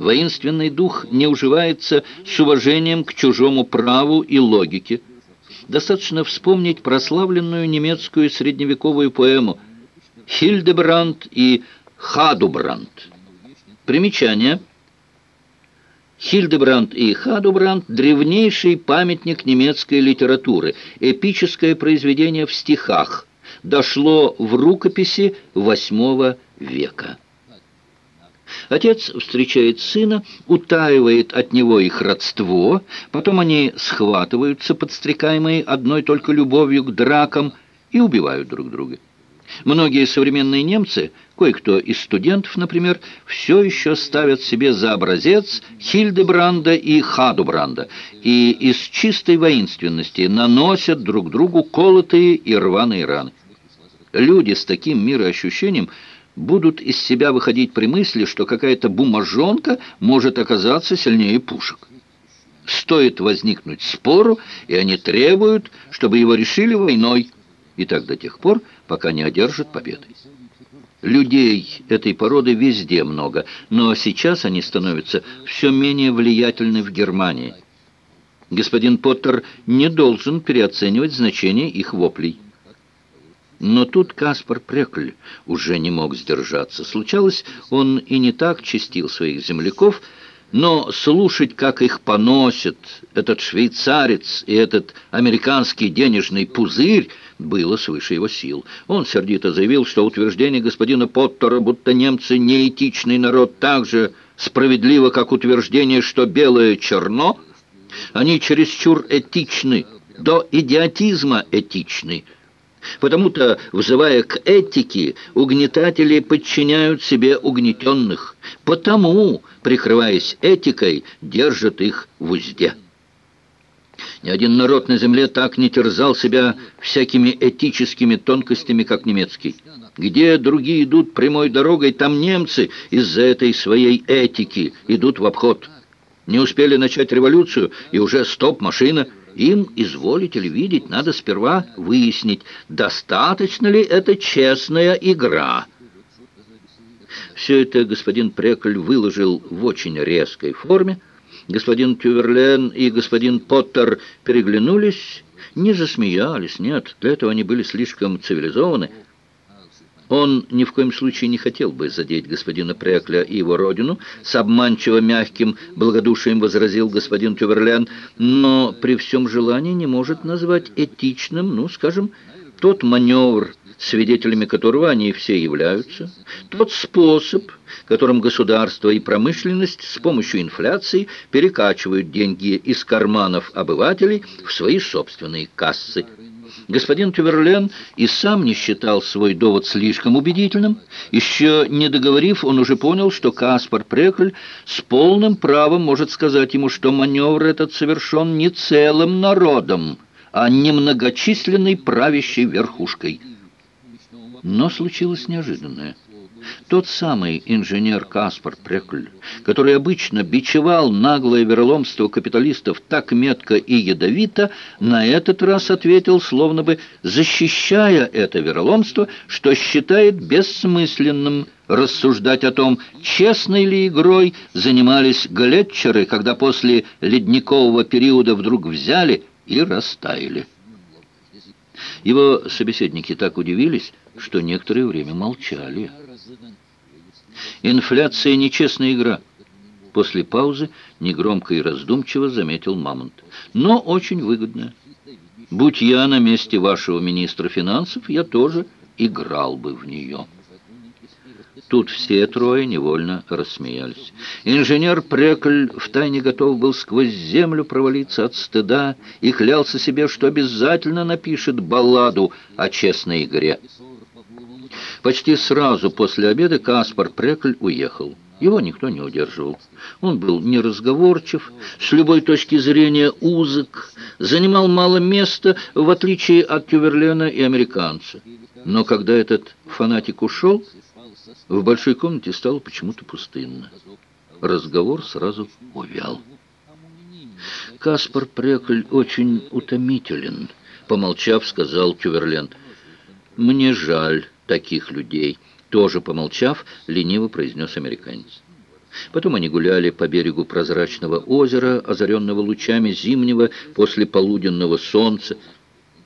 Воинственный дух не уживается с уважением к чужому праву и логике. Достаточно вспомнить прославленную немецкую средневековую поэму «Хильдебранд» и «Хадубранд». Примечание. Хильдебранд и Хадубранд – древнейший памятник немецкой литературы, эпическое произведение в стихах, дошло в рукописи VIII века. Отец встречает сына, утаивает от него их родство, потом они схватываются, подстрекаемые одной только любовью к дракам, и убивают друг друга. Многие современные немцы, кое-кто из студентов, например, все еще ставят себе за образец Хильдебранда и Хадубранда и из чистой воинственности наносят друг другу колотые и рваные раны. Люди с таким мироощущением будут из себя выходить при мысли, что какая-то бумажонка может оказаться сильнее пушек. Стоит возникнуть спору, и они требуют, чтобы его решили войной, и так до тех пор, пока не одержат победы. Людей этой породы везде много, но сейчас они становятся все менее влиятельны в Германии. Господин Поттер не должен переоценивать значение их воплей. Но тут Каспар Прекль уже не мог сдержаться. Случалось, он и не так чистил своих земляков, но слушать, как их поносят этот швейцарец и этот американский денежный пузырь, было свыше его сил. Он сердито заявил, что утверждение господина Поттера, будто немцы неэтичный народ, так же справедливо, как утверждение, что белое черно, они чересчур этичны, до идиотизма этичны, Потому-то, взывая к этике, угнетатели подчиняют себе угнетенных. Потому, прикрываясь этикой, держат их в узде. Ни один народ на земле так не терзал себя всякими этическими тонкостями, как немецкий. Где другие идут прямой дорогой, там немцы из-за этой своей этики идут в обход. Не успели начать революцию, и уже стоп-машина – им, изволите ли видеть, надо сперва выяснить, достаточно ли это честная игра. Все это господин Прекль выложил в очень резкой форме. Господин Тюверлен и господин Поттер переглянулись, не засмеялись, нет, для этого они были слишком цивилизованы, он ни в коем случае не хотел бы задеть господина Прекля и его родину, с обманчиво мягким благодушием возразил господин Тюверлен, но при всем желании не может назвать этичным, ну, скажем, тот маневр, свидетелями которого они все являются, тот способ, которым государство и промышленность с помощью инфляции перекачивают деньги из карманов обывателей в свои собственные кассы. Господин Тюверлен и сам не считал свой довод слишком убедительным. Еще не договорив, он уже понял, что Каспар Прекль с полным правом может сказать ему, что маневр этот совершен не целым народом, а немногочисленной правящей верхушкой. Но случилось неожиданное. Тот самый инженер Каспар Прекль, который обычно бичевал наглое вероломство капиталистов так метко и ядовито, на этот раз ответил, словно бы защищая это вероломство, что считает бессмысленным рассуждать о том, честной ли игрой занимались глетчеры, когда после ледникового периода вдруг взяли и растаяли. Его собеседники так удивились, что некоторое время молчали. Инфляция — нечестная игра. После паузы негромко и раздумчиво заметил Мамонт. Но очень выгодная. Будь я на месте вашего министра финансов, я тоже играл бы в нее. Тут все трое невольно рассмеялись. Инженер Прекль втайне готов был сквозь землю провалиться от стыда и клялся себе, что обязательно напишет балладу о честной игре. Почти сразу после обеда Каспар Прекль уехал. Его никто не удерживал. Он был неразговорчив, с любой точки зрения узок, занимал мало места, в отличие от Тюверлена и американца. Но когда этот фанатик ушел, в большой комнате стало почему-то пустынно. Разговор сразу увял. «Каспар Прекль очень утомителен», — помолчав, сказал Тюверлен. «Мне жаль» таких людей», — тоже помолчав, лениво произнес американец. Потом они гуляли по берегу прозрачного озера, озаренного лучами зимнего после полуденного солнца,